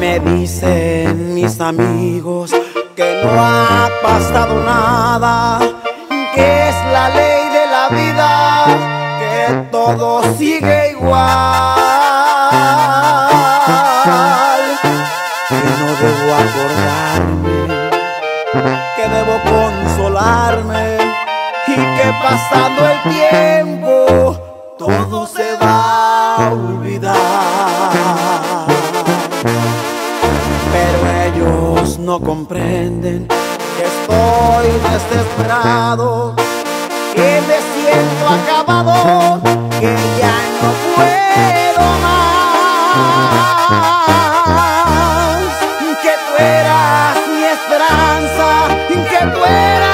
Me dicen mis amigos que no ha pasado nada, que es la ley de la vida, que todo sigue igual, que no debo acordarme, que debo consolarme y que pasando el tiempo comprenden que estoy desesperado, que me siento acabado, que ya no puedo más. Que tú eras mi esperanza, que tú eras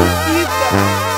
Ita.